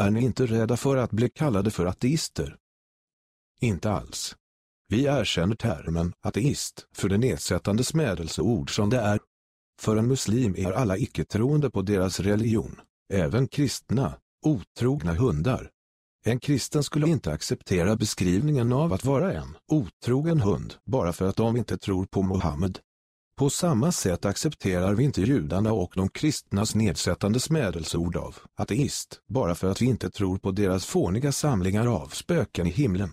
Är ni inte rädda för att bli kallade för ateister? Inte alls. Vi erkänner termen ateist för det nedsättande smädelseord som det är. För en muslim är alla icke-troende på deras religion, även kristna, otrogna hundar. En kristen skulle inte acceptera beskrivningen av att vara en otrogen hund bara för att de inte tror på Mohammed. På samma sätt accepterar vi inte judarna och de kristnas nedsättande smädelseord av ateist bara för att vi inte tror på deras fåniga samlingar av spöken i himlen.